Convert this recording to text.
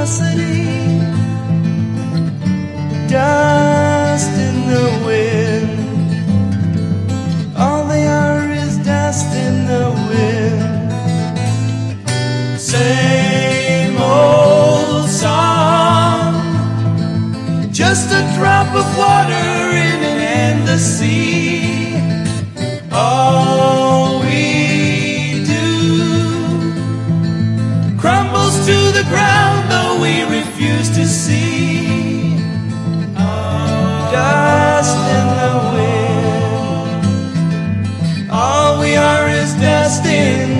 curiosity, dust in the wind. All they are is dust in the wind. Same old song, just a drop of water. sea, dust in the wind. All we are is dust in